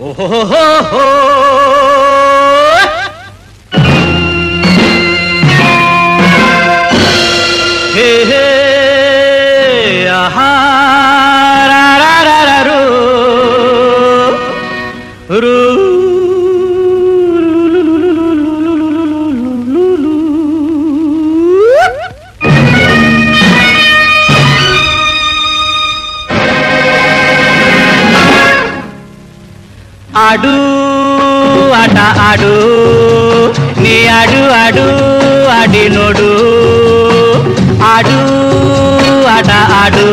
Oh. ఆడు ఆట ఆడు నీ ఆడు ఆడు ఆడి నోడు ఆడు ఆట ఆడు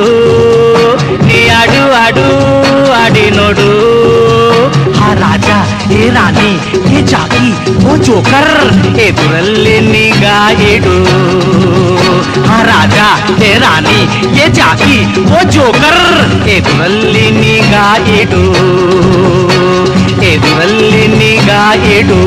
నీ ఆడు ఆడు ఆడి నోడు ఆ రాజా ఏ రాణి ఏ జాకి ఓ చోకర్ ఎదురల్లి నిగా ఇడు ఆ రాజా ఏ రాణి ఏ జాకి ఓ జోకర్ ఎదురల్లి నిగా ఇడు ಎದುರಲ್ಲಿ ನಿಗಾ ಇಡು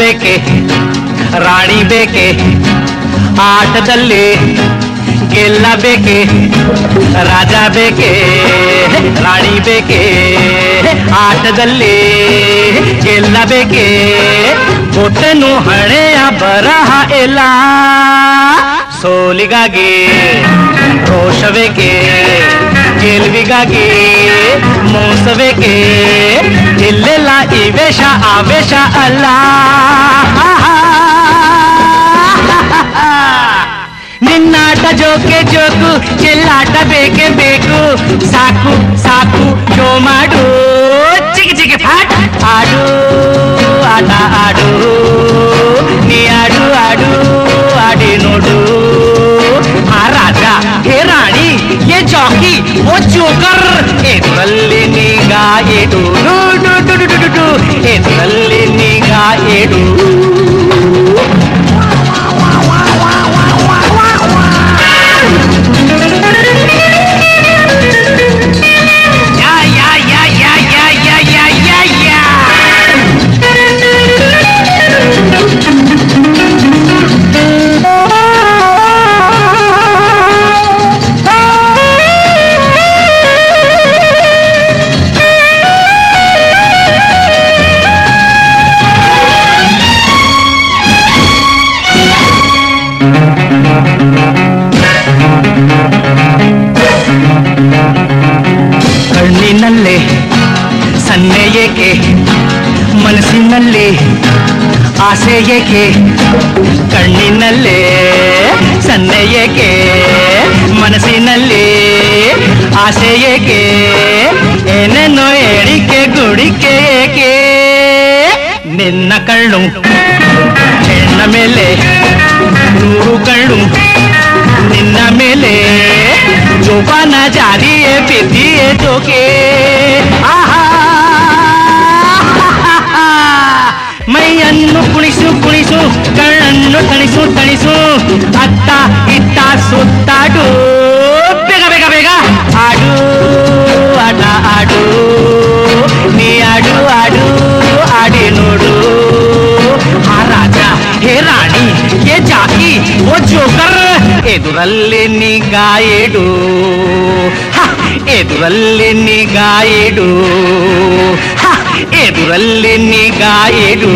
बेके रानी बेके, आठ चल्ले गेला बेके, राजा बेके रानी बेके, आठ दल्ले गेला बेके बोट नड़ेया बराहा एला सोलिगा गे रोश बेके ಗೆಲುವಿಗಾಗಿ ಮೋಸಬೇಕೆ ಇಲ್ಲೆಲ್ಲ ಈ ವೇಷ ಆವೇಶ ಅಲ್ಲ. ನಿನ್ನಾಟ ಜೋಕೆ ಜೋಕು, ಚೆಲ್ಲಾಟ ಬೇಕೇ ಬೇಕು. ಸಾಕು ಸಾಕು ಶೋ ಮಾಡು. ಚಿಕ್ಕ ಚಿಕ್ಕ ಆಡು गाड़ी, ये चौकी वो चोकर ए नल्ली निगाह ए डू डू डू डू डू डू ए नल्ली निगाह ए डू। ಏಕೆ? ಮನಸ್ಸಿನಲ್ಲಿ ಆಸೆ ಏಕೆ? ಕಣ್ಣಿನಲ್ಲೇ ಸನ್ನೆ ಏಕೆ? ಮನಸ್ಸಿನಲ್ಲಿ ಆಸೆ ಏಕೆ? ಏನೇನೋ ಏಳಿಕೆ ಗುಡಿಕೆ ಏಕೆ? ನಿನ್ನ ಕಣ್ಣು, ಹೆಣ್ಣ ಮೇಲೆ ನೂರು ಕಣ್ಣು, ನಿನ್ನ ಮೇಲೆ ಜೋಪಾನ ಜಾರಿಯೇ ಬಿದ್ದಿಯೇ ತೋಕೆ ಆಹಾ ಮೈಯನ್ನು ಕುಣಿಸು ಕುಣಿಸು ಕಣ್ಣನ್ನು ತಣಿಸು ತಣಿಸು ಅತ್ತ ಇತ್ತ ಸುತ್ತಾಡು ಬೇಗ ಬೇಗ ಬೇಗ ಆಡು ಆಟ ಆಡು ನೀ ಆಡು ಆಡು ಆಡಿ ನೋಡು ಆ ರಾಜ ಹೇ ರಾಣಿ ಏ ಜಾಕಿ ಓ ಜೋಕರ್ ಎದುರಲ್ಲಿ ನಿಗಾ ಇಡು ಹ, ಎದುರಲ್ಲಿ ನಿಗಾ ಇಡು ಹ, ಎದುರಲ್ಲೆ ನಿಗಾಯರು